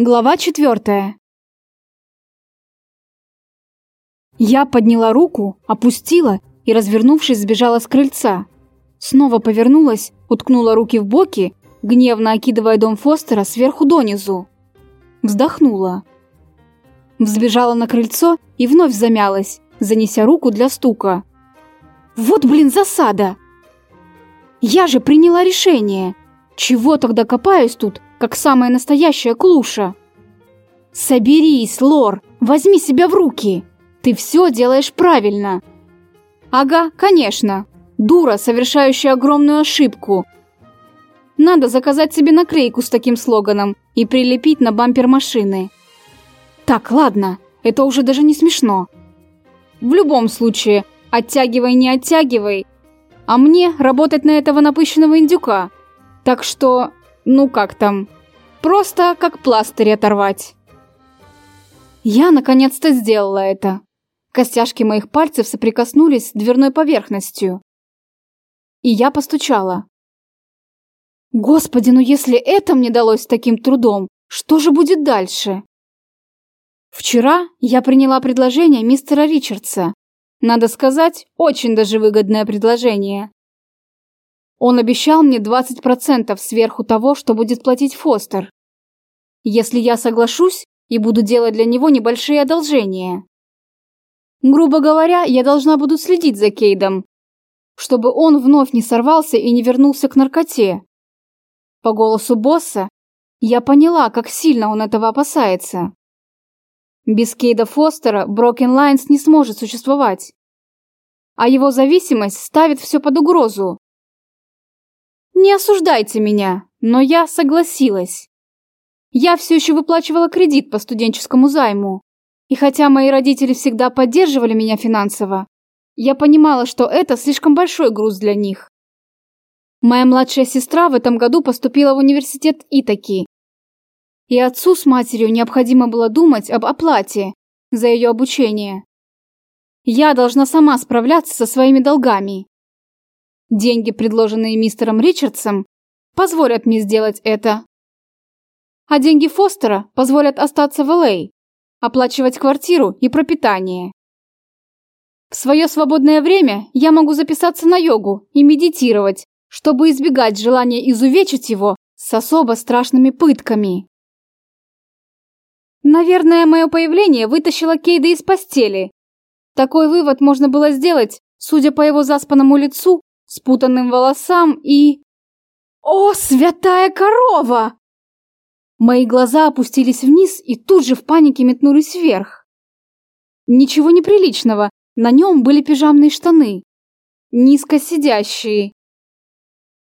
Глава четвертая. Я подняла руку, опустила и, развернувшись, сбежала с крыльца. Снова повернулась, уткнула руки в боки, гневно окидывая дом Фостера сверху донизу. Вздохнула. Взбежала на крыльцо и вновь замялась, занеся руку для стука. Вот, блин, засада! Я же приняла решение. Чего тогда копаюсь тут, как самая настоящая клуша. Соберись, Лор, возьми себя в руки. Ты все делаешь правильно. Ага, конечно. Дура, совершающая огромную ошибку. Надо заказать себе наклейку с таким слоганом и прилепить на бампер машины. Так, ладно, это уже даже не смешно. В любом случае, оттягивай, не оттягивай. А мне работать на этого напыщенного индюка. Так что ну как там, просто как пластырь оторвать. Я наконец-то сделала это. Костяшки моих пальцев соприкоснулись с дверной поверхностью. И я постучала. Господи, ну если это мне далось таким трудом, что же будет дальше? Вчера я приняла предложение мистера Ричардса. Надо сказать, очень даже выгодное предложение. Он обещал мне 20% сверху того, что будет платить Фостер. Если я соглашусь и буду делать для него небольшие одолжения. Грубо говоря, я должна буду следить за Кейдом, чтобы он вновь не сорвался и не вернулся к наркоте. По голосу босса я поняла, как сильно он этого опасается. Без Кейда Фостера Broken Lines не сможет существовать. А его зависимость ставит все под угрозу. Не осуждайте меня, но я согласилась. Я все еще выплачивала кредит по студенческому займу. И хотя мои родители всегда поддерживали меня финансово, я понимала, что это слишком большой груз для них. Моя младшая сестра в этом году поступила в университет Итаки. И отцу с матерью необходимо было думать об оплате за ее обучение. Я должна сама справляться со своими долгами. Деньги, предложенные мистером Ричардсом, позволят мне сделать это. А деньги Фостера позволят остаться в Л.А., оплачивать квартиру и пропитание. В свое свободное время я могу записаться на йогу и медитировать, чтобы избегать желания изувечить его с особо страшными пытками. Наверное, мое появление вытащило Кейда из постели. Такой вывод можно было сделать, судя по его заспанному лицу спутанным волосам и... О, святая корова! Мои глаза опустились вниз и тут же в панике метнулись вверх. Ничего неприличного, на нем были пижамные штаны, низко сидящие,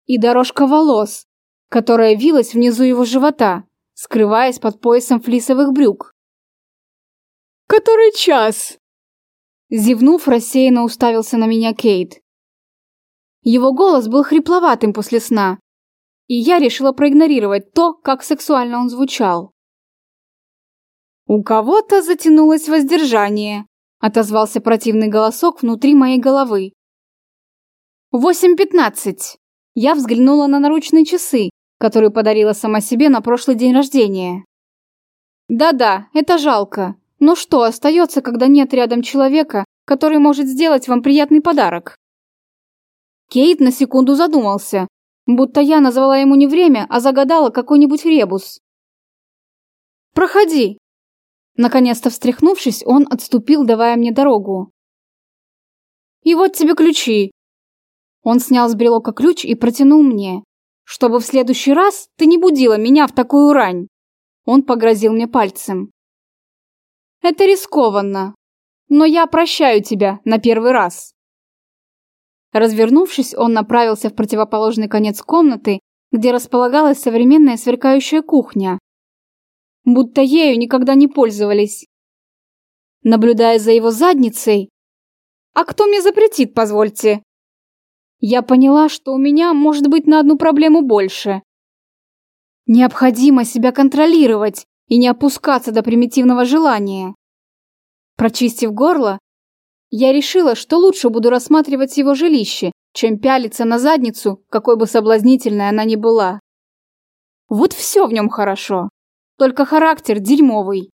и дорожка волос, которая вилась внизу его живота, скрываясь под поясом флисовых брюк. «Который час?» Зевнув, рассеянно уставился на меня Кейт. Его голос был хрипловатым после сна, и я решила проигнорировать то, как сексуально он звучал. «У кого-то затянулось воздержание», — отозвался противный голосок внутри моей головы. «Восемь пятнадцать». Я взглянула на наручные часы, которые подарила сама себе на прошлый день рождения. «Да-да, это жалко. Но что остается, когда нет рядом человека, который может сделать вам приятный подарок?» Кейт на секунду задумался, будто я назвала ему не время, а загадала какой-нибудь ребус. «Проходи!» Наконец-то встряхнувшись, он отступил, давая мне дорогу. «И вот тебе ключи!» Он снял с брелока ключ и протянул мне. «Чтобы в следующий раз ты не будила меня в такую рань!» Он погрозил мне пальцем. «Это рискованно, но я прощаю тебя на первый раз!» Развернувшись, он направился в противоположный конец комнаты, где располагалась современная сверкающая кухня. Будто ею никогда не пользовались. Наблюдая за его задницей... «А кто мне запретит, позвольте?» Я поняла, что у меня может быть на одну проблему больше. Необходимо себя контролировать и не опускаться до примитивного желания. Прочистив горло, я решила, что лучше буду рассматривать его жилище, чем пялиться на задницу, какой бы соблазнительной она ни была. Вот все в нем хорошо. только характер дерьмовый.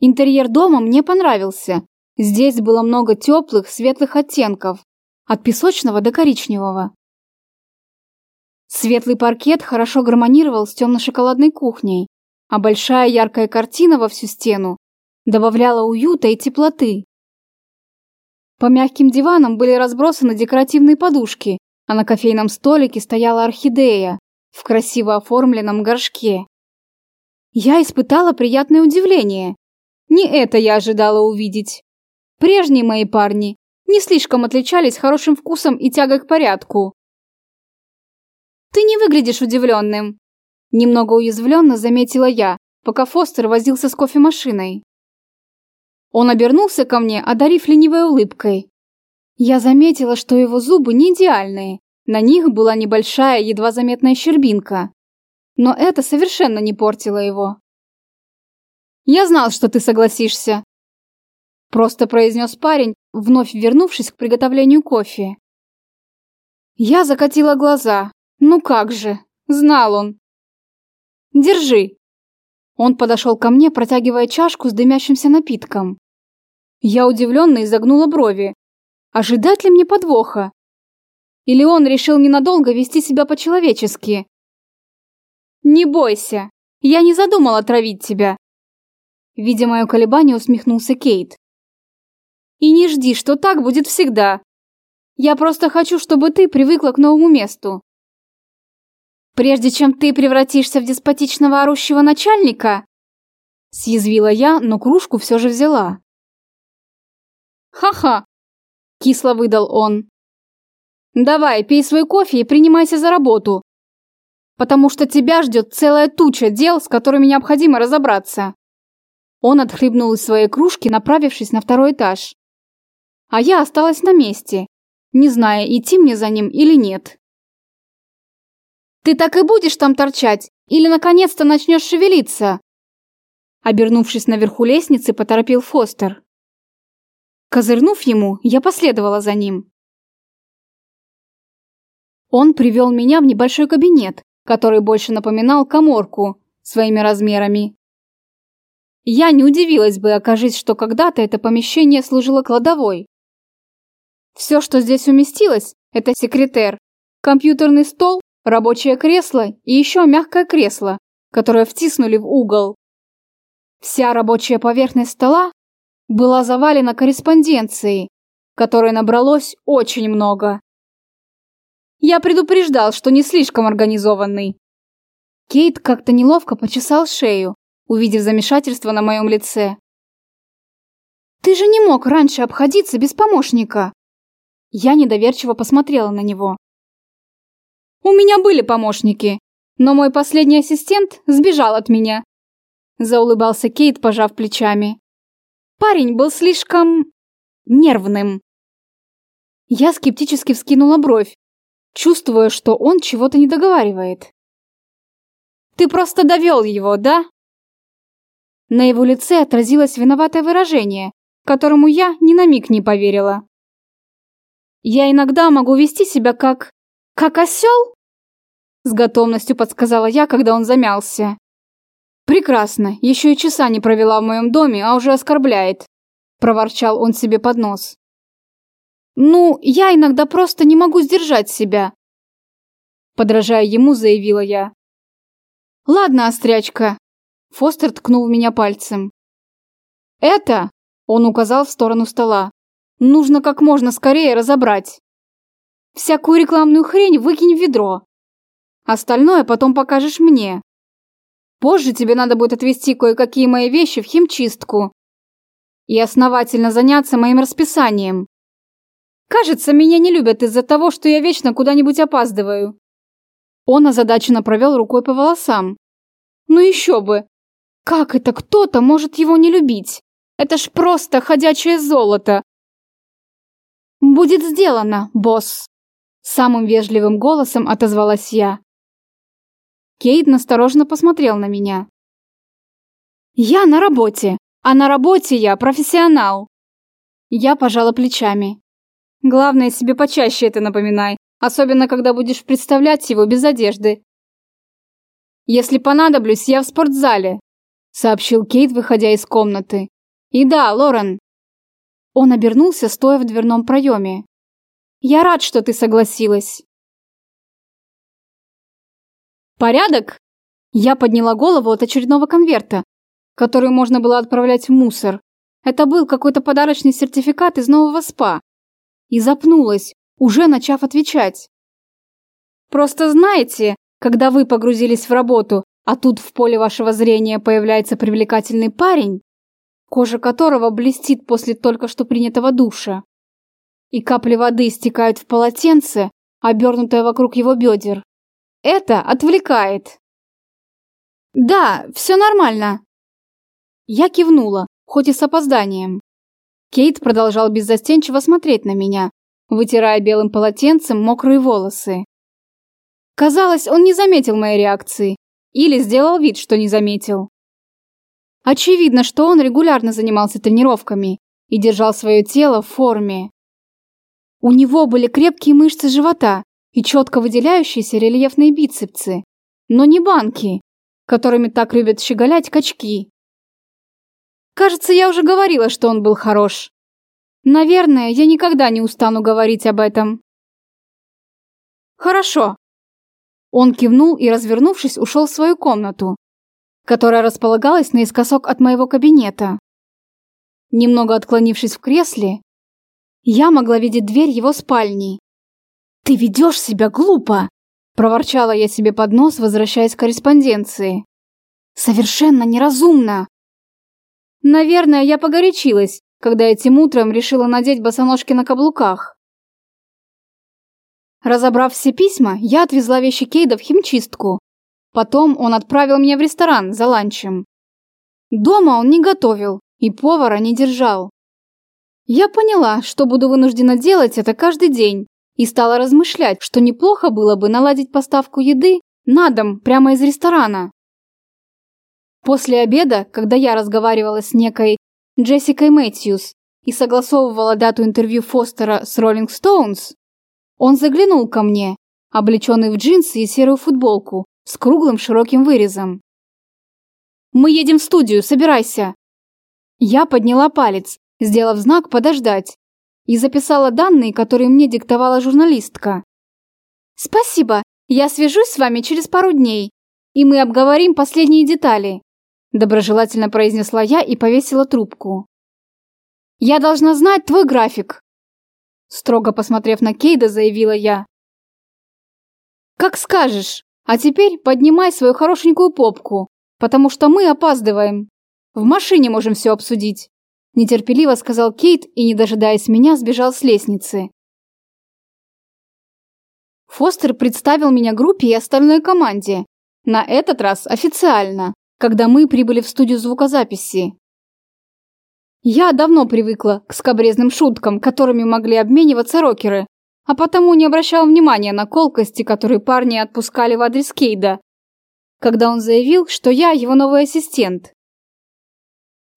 Интерьер дома мне понравился. Здесь было много теплых, светлых оттенков, от песочного до коричневого. Светлый паркет хорошо гармонировал с темно-шоколадной кухней, а большая яркая картина во всю стену добавляла уюта и теплоты. По мягким диванам были разбросаны декоративные подушки, а на кофейном столике стояла орхидея в красиво оформленном горшке. Я испытала приятное удивление. Не это я ожидала увидеть. Прежние мои парни не слишком отличались хорошим вкусом и тягой к порядку. «Ты не выглядишь удивленным», – немного уязвленно заметила я, пока Фостер возился с кофемашиной. Он обернулся ко мне, одарив ленивой улыбкой. Я заметила, что его зубы не идеальные, на них была небольшая, едва заметная щербинка. Но это совершенно не портило его. «Я знал, что ты согласишься», – просто произнес парень, вновь вернувшись к приготовлению кофе. Я закатила глаза. Ну как же, знал он. «Держи». Он подошел ко мне, протягивая чашку с дымящимся напитком. Я удивленно изогнула брови. Ожидать ли мне подвоха? Или он решил ненадолго вести себя по-человечески? «Не бойся, я не задумал отравить тебя!» Видя мое колебание, усмехнулся Кейт. «И не жди, что так будет всегда. Я просто хочу, чтобы ты привыкла к новому месту. Прежде чем ты превратишься в деспотичного орущего начальника?» Съязвила я, но кружку все же взяла. «Ха-ха!» – кисло выдал он. «Давай, пей свой кофе и принимайся за работу, потому что тебя ждет целая туча дел, с которыми необходимо разобраться». Он отхлебнул из своей кружки, направившись на второй этаж. А я осталась на месте, не зная, идти мне за ним или нет. «Ты так и будешь там торчать? Или наконец-то начнешь шевелиться?» Обернувшись наверху лестницы, поторопил Фостер. Козырнув ему, я последовала за ним. Он привел меня в небольшой кабинет, который больше напоминал коморку своими размерами. Я не удивилась бы, окажись, что когда-то это помещение служило кладовой. Все, что здесь уместилось, это секретер, компьютерный стол, рабочее кресло и еще мягкое кресло, которое втиснули в угол. Вся рабочая поверхность стола была завалена корреспонденцией, которой набралось очень много. Я предупреждал, что не слишком организованный. Кейт как-то неловко почесал шею, увидев замешательство на моем лице. «Ты же не мог раньше обходиться без помощника!» Я недоверчиво посмотрела на него. «У меня были помощники, но мой последний ассистент сбежал от меня», заулыбался Кейт, пожав плечами. Парень был слишком... нервным. Я скептически вскинула бровь, чувствуя, что он чего-то не договаривает. «Ты просто довел его, да?» На его лице отразилось виноватое выражение, которому я ни на миг не поверила. «Я иногда могу вести себя как... как осел?» С готовностью подсказала я, когда он замялся. «Прекрасно, еще и часа не провела в моем доме, а уже оскорбляет», – проворчал он себе под нос. «Ну, я иногда просто не могу сдержать себя», – подражая ему, заявила я. «Ладно, острячка», – Фостер ткнул меня пальцем. «Это», – он указал в сторону стола, – «нужно как можно скорее разобрать. Всякую рекламную хрень выкинь в ведро. Остальное потом покажешь мне. Позже тебе надо будет отвезти кое-какие мои вещи в химчистку и основательно заняться моим расписанием. Кажется, меня не любят из-за того, что я вечно куда-нибудь опаздываю. Он озадаченно провел рукой по волосам. Ну еще бы! Как это кто-то может его не любить? Это ж просто ходячее золото. Будет сделано, босс. Самым вежливым голосом отозвалась я. Кейт настороженно посмотрел на меня. «Я на работе, а на работе я профессионал!» Я пожала плечами. «Главное, себе почаще это напоминай, особенно когда будешь представлять его без одежды». Если понадоблюсь, я в спортзале», — сообщил Кейт, выходя из комнаты. «И да, Лорен». Он обернулся, стоя в дверном проеме. «Я рад, что ты согласилась». «Порядок?» Я подняла голову от очередного конверта, который можно было отправлять в мусор. Это был какой-то подарочный сертификат из нового СПА. И запнулась, уже начав отвечать. Просто знаете, когда вы погрузились в работу, а тут в поле вашего зрения появляется привлекательный парень, кожа которого блестит после только что принятого душа, и капли воды стекают в полотенце, обернутое вокруг его бедер. Это отвлекает. «Да, все нормально». Я кивнула, хоть и с опозданием. Кейт продолжал беззастенчиво смотреть на меня, вытирая белым полотенцем мокрые волосы. Казалось, он не заметил моей реакции. Или сделал вид, что не заметил. Очевидно, что он регулярно занимался тренировками и держал свое тело в форме. У него были крепкие мышцы живота и четко выделяющиеся рельефные бицепсы, но не банки, которыми так любят щеголять качки. Кажется, я уже говорила, что он был хорош. Наверное, я никогда не устану говорить об этом. Хорошо. Он кивнул и, развернувшись, ушел в свою комнату, которая располагалась наискосок от моего кабинета. Немного отклонившись в кресле, я могла видеть дверь его спальни. «Ты ведешь себя глупо!» – проворчала я себе под нос, возвращаясь к корреспонденции. «Совершенно неразумно!» Наверное, я погорячилась, когда этим утром решила надеть босоножки на каблуках. Разобрав все письма, я отвезла вещи Кейда в химчистку. Потом он отправил меня в ресторан за ланчем. Дома он не готовил и повара не держал. Я поняла, что буду вынуждена делать это каждый день, и стала размышлять, что неплохо было бы наладить поставку еды на дом прямо из ресторана. После обеда, когда я разговаривала с некой Джессикой Мэтьюс и согласовывала дату интервью Фостера с Роллинг Стоунс, он заглянул ко мне, облеченный в джинсы и серую футболку с круглым широким вырезом. «Мы едем в студию, собирайся!» Я подняла палец, сделав знак «подождать», и записала данные, которые мне диктовала журналистка. «Спасибо, я свяжусь с вами через пару дней, и мы обговорим последние детали», доброжелательно произнесла я и повесила трубку. «Я должна знать твой график», Строго посмотрев на Кейда, заявила я. «Как скажешь. А теперь поднимай свою хорошенькую попку, потому что мы опаздываем. В машине можем все обсудить», – нетерпеливо сказал Кейт и, не дожидаясь меня, сбежал с лестницы. Фостер представил меня группе и остальной команде. На этот раз официально, когда мы прибыли в студию звукозаписи. Я давно привыкла к скобрезным шуткам, которыми могли обмениваться рокеры, а потому не обращала внимания на колкости, которые парни отпускали в адрес Кейда, когда он заявил, что я его новый ассистент.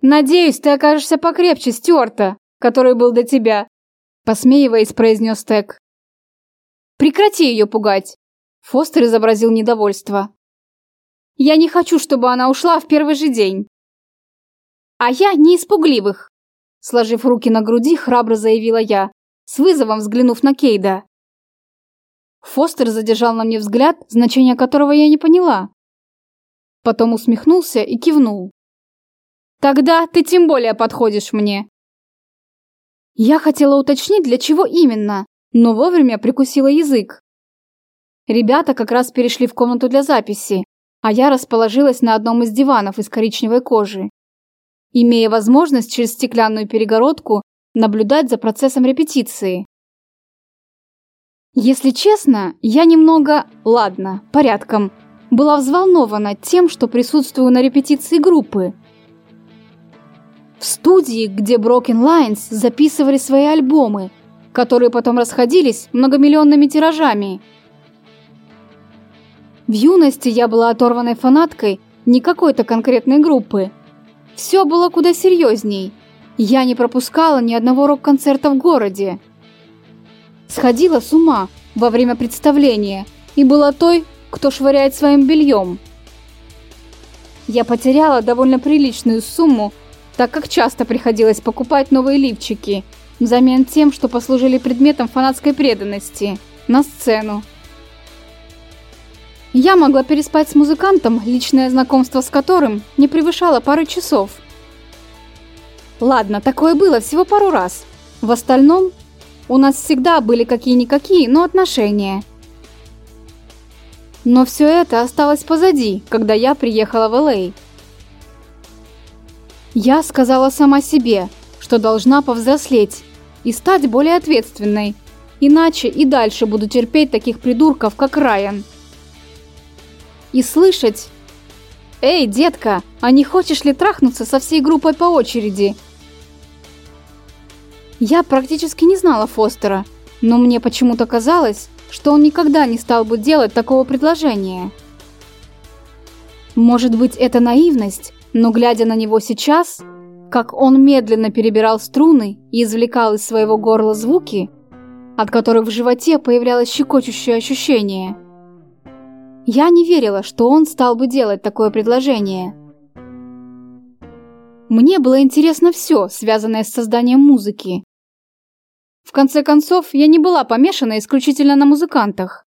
«Надеюсь, ты окажешься покрепче Стюарта, который был до тебя», посмеиваясь, произнес Тек. «Прекрати ее пугать», Фостер изобразил недовольство. «Я не хочу, чтобы она ушла в первый же день. А я не испугливых. Сложив руки на груди, храбро заявила я, с вызовом взглянув на Кейда. Фостер задержал на мне взгляд, значение которого я не поняла. Потом усмехнулся и кивнул. «Тогда ты тем более подходишь мне». Я хотела уточнить, для чего именно, но вовремя прикусила язык. Ребята как раз перешли в комнату для записи, а я расположилась на одном из диванов из коричневой кожи имея возможность через стеклянную перегородку наблюдать за процессом репетиции. Если честно, я немного, ладно, порядком, была взволнована тем, что присутствую на репетиции группы. В студии, где Broken Lines записывали свои альбомы, которые потом расходились многомиллионными тиражами. В юности я была оторванной фанаткой не какой-то конкретной группы, все было куда серьезней. Я не пропускала ни одного рок-концерта в городе. Сходила с ума во время представления и была той, кто швыряет своим бельем. я потеряла довольно приличную сумму, так как часто приходилось покупать новые лифчики, взамен тем, что послужили предметом фанатской преданности, на сцену. Я могла переспать с музыкантом, личное знакомство с которым не превышало пары часов. Ладно, такое было всего пару раз. В остальном у нас всегда были какие-никакие, но отношения. Но все это осталось позади, когда я приехала в Л.А. Я сказала сама себе, что должна повзрослеть и стать более ответственной, иначе и дальше буду терпеть таких придурков, как Райан. И слышать «Эй, детка, а не хочешь ли трахнуться со всей группой по очереди?» Я практически не знала Фостера, но мне почему-то казалось, что он никогда не стал бы делать такого предложения. Может быть, это наивность, но глядя на него сейчас, как он медленно перебирал струны и извлекал из своего горла звуки, от которых в животе появлялось щекочущее ощущение. Я не верила, что он стал бы делать такое предложение. Мне было интересно все, связанное с созданием музыки. В конце концов, я не была помешана исключительно на музыкантах.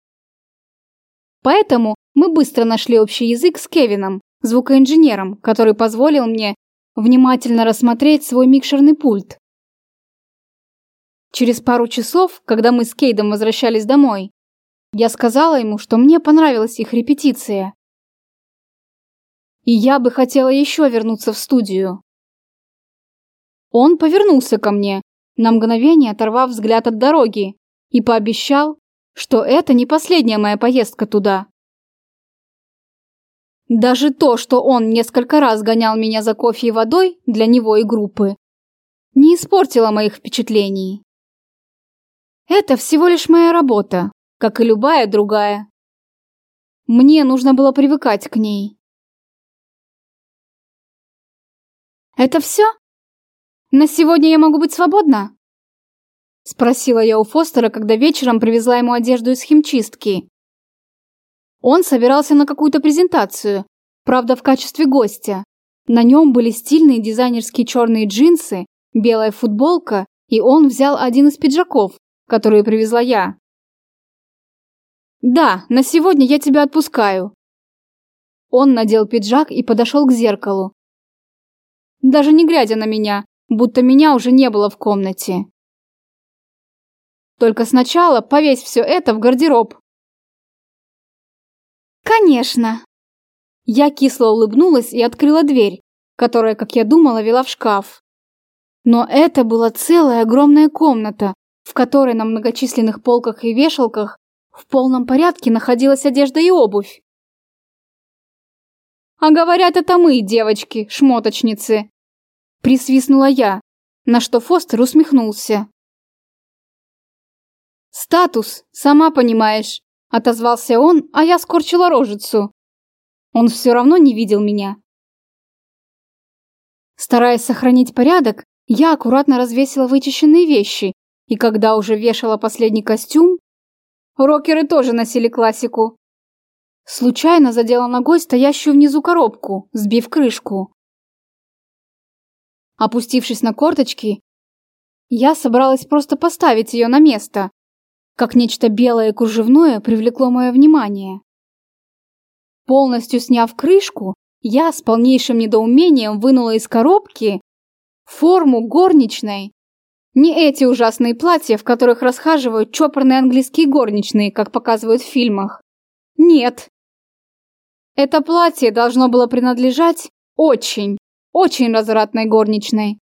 Поэтому мы быстро нашли общий язык с Кевином, звукоинженером, который позволил мне внимательно рассмотреть свой микшерный пульт. Через пару часов, когда мы с Кейдом возвращались домой, я сказала ему, что мне понравилась их репетиция. И я бы хотела еще вернуться в студию. Он повернулся ко мне, на мгновение оторвав взгляд от дороги, и пообещал, что это не последняя моя поездка туда. Даже то, что он несколько раз гонял меня за кофе и водой для него и группы, не испортило моих впечатлений. Это всего лишь моя работа, как и любая другая. Мне нужно было привыкать к ней. «Это все? На сегодня я могу быть свободна?» Спросила я у Фостера, когда вечером привезла ему одежду из химчистки. Он собирался на какую-то презентацию, правда в качестве гостя. На нем были стильные дизайнерские черные джинсы, белая футболка, и он взял один из пиджаков, которые привезла я. «Да, на сегодня я тебя отпускаю». Он надел пиджак и подошел к зеркалу. Даже не глядя на меня, будто меня уже не было в комнате. Только сначала повесь все это в гардероб. Конечно. Я кисло улыбнулась и открыла дверь, которая, как я думала, вела в шкаф. Но это была целая огромная комната, в которой на многочисленных полках и вешалках в полном порядке находилась одежда и обувь. «А говорят, это мы, девочки, шмоточницы!» Присвистнула я, на что Фостер усмехнулся. «Статус, сама понимаешь», — отозвался он, а я скорчила рожицу. Он все равно не видел меня. Стараясь сохранить порядок, я аккуратно развесила вычищенные вещи, и когда уже вешала последний костюм, Рокеры тоже носили классику. Случайно задела ногой стоящую внизу коробку, сбив крышку. Опустившись на корточки, я собралась просто поставить ее на место, как нечто белое и кружевное привлекло мое внимание. Полностью сняв крышку, я с полнейшим недоумением вынула из коробки форму горничной не эти ужасные платья, в которых расхаживают чопорные английские горничные, как показывают в фильмах. Нет. Это платье должно было принадлежать очень, очень развратной горничной.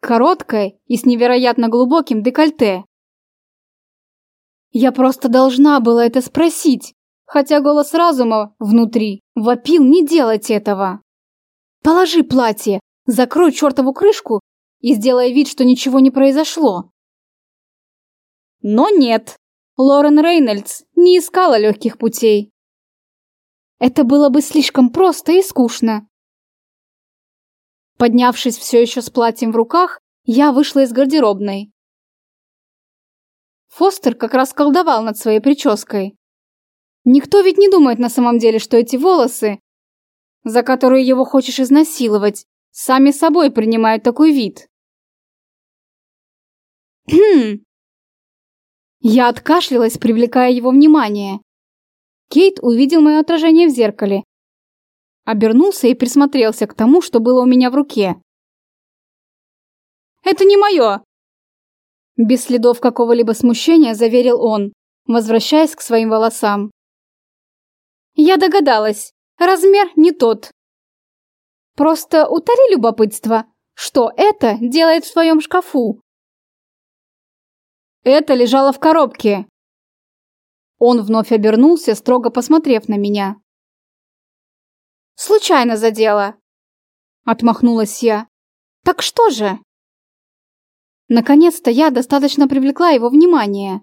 Короткой и с невероятно глубоким декольте. Я просто должна была это спросить, хотя голос разума внутри вопил не делать этого. Положи платье, закрой чертову крышку и сделая вид, что ничего не произошло. Но нет, Лорен Рейнольдс не искала легких путей. Это было бы слишком просто и скучно. Поднявшись все еще с платьем в руках, я вышла из гардеробной. Фостер как раз колдовал над своей прической. Никто ведь не думает на самом деле, что эти волосы за которые его хочешь изнасиловать, сами собой принимают такой вид. Хм. Я откашлялась, привлекая его внимание. Кейт увидел мое отражение в зеркале. Обернулся и присмотрелся к тому, что было у меня в руке. «Это не мое!» Без следов какого-либо смущения заверил он, возвращаясь к своим волосам. «Я догадалась. Размер не тот. Просто утоли любопытство, что это делает в своем шкафу?» Это лежало в коробке. Он вновь обернулся, строго посмотрев на меня. Случайно задела. Отмахнулась я. Так что же? Наконец-то я достаточно привлекла его внимание.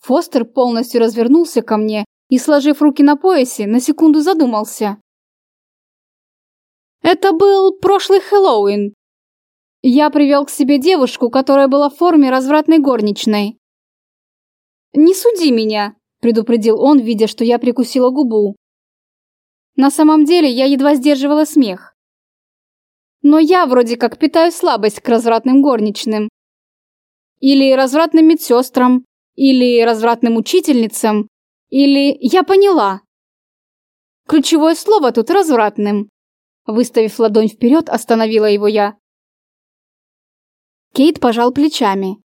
Фостер полностью развернулся ко мне и, сложив руки на поясе, на секунду задумался. Это был прошлый Хэллоуин. Я привел к себе девушку, которая была в форме развратной горничной. «Не суди меня», – предупредил он, видя, что я прикусила губу. На самом деле я едва сдерживала смех. Но я вроде как питаю слабость к развратным горничным. Или развратным медсестрам, или развратным учительницам, или я поняла. Ключевое слово тут развратным. Выставив ладонь вперед, остановила его я. Кейт пожал плечами.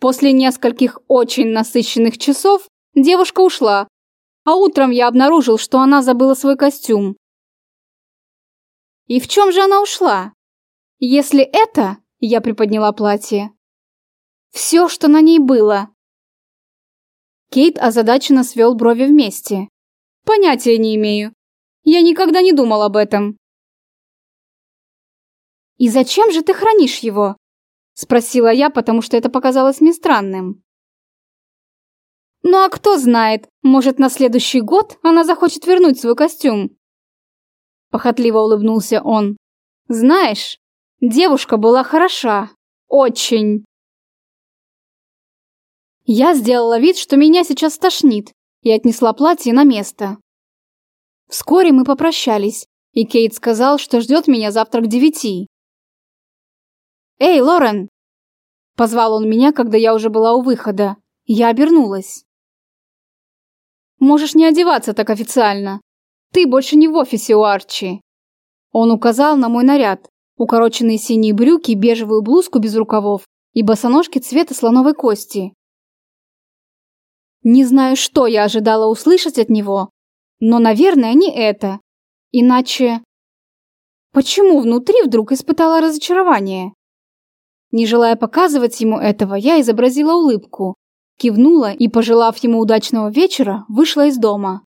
После нескольких очень насыщенных часов девушка ушла, а утром я обнаружил, что она забыла свой костюм. И в чем же она ушла? Если это, я приподняла платье, все, что на ней было. Кейт озадаченно свел брови вместе. Понятия не имею. Я никогда не думал об этом. «И зачем же ты хранишь его?» – спросила я, потому что это показалось мне странным. «Ну а кто знает, может, на следующий год она захочет вернуть свой костюм?» Похотливо улыбнулся он. «Знаешь, девушка была хороша. Очень!» Я сделала вид, что меня сейчас тошнит, и отнесла платье на место. Вскоре мы попрощались, и Кейт сказал, что ждет меня завтра к девяти. «Эй, Лорен!» Позвал он меня, когда я уже была у выхода. Я обернулась. «Можешь не одеваться так официально. Ты больше не в офисе у Арчи». Он указал на мой наряд. Укороченные синие брюки, бежевую блузку без рукавов и босоножки цвета слоновой кости. Не знаю, что я ожидала услышать от него, но, наверное, не это. Иначе... Почему внутри вдруг испытала разочарование? Не желая показывать ему этого, я изобразила улыбку, кивнула и, пожелав ему удачного вечера, вышла из дома.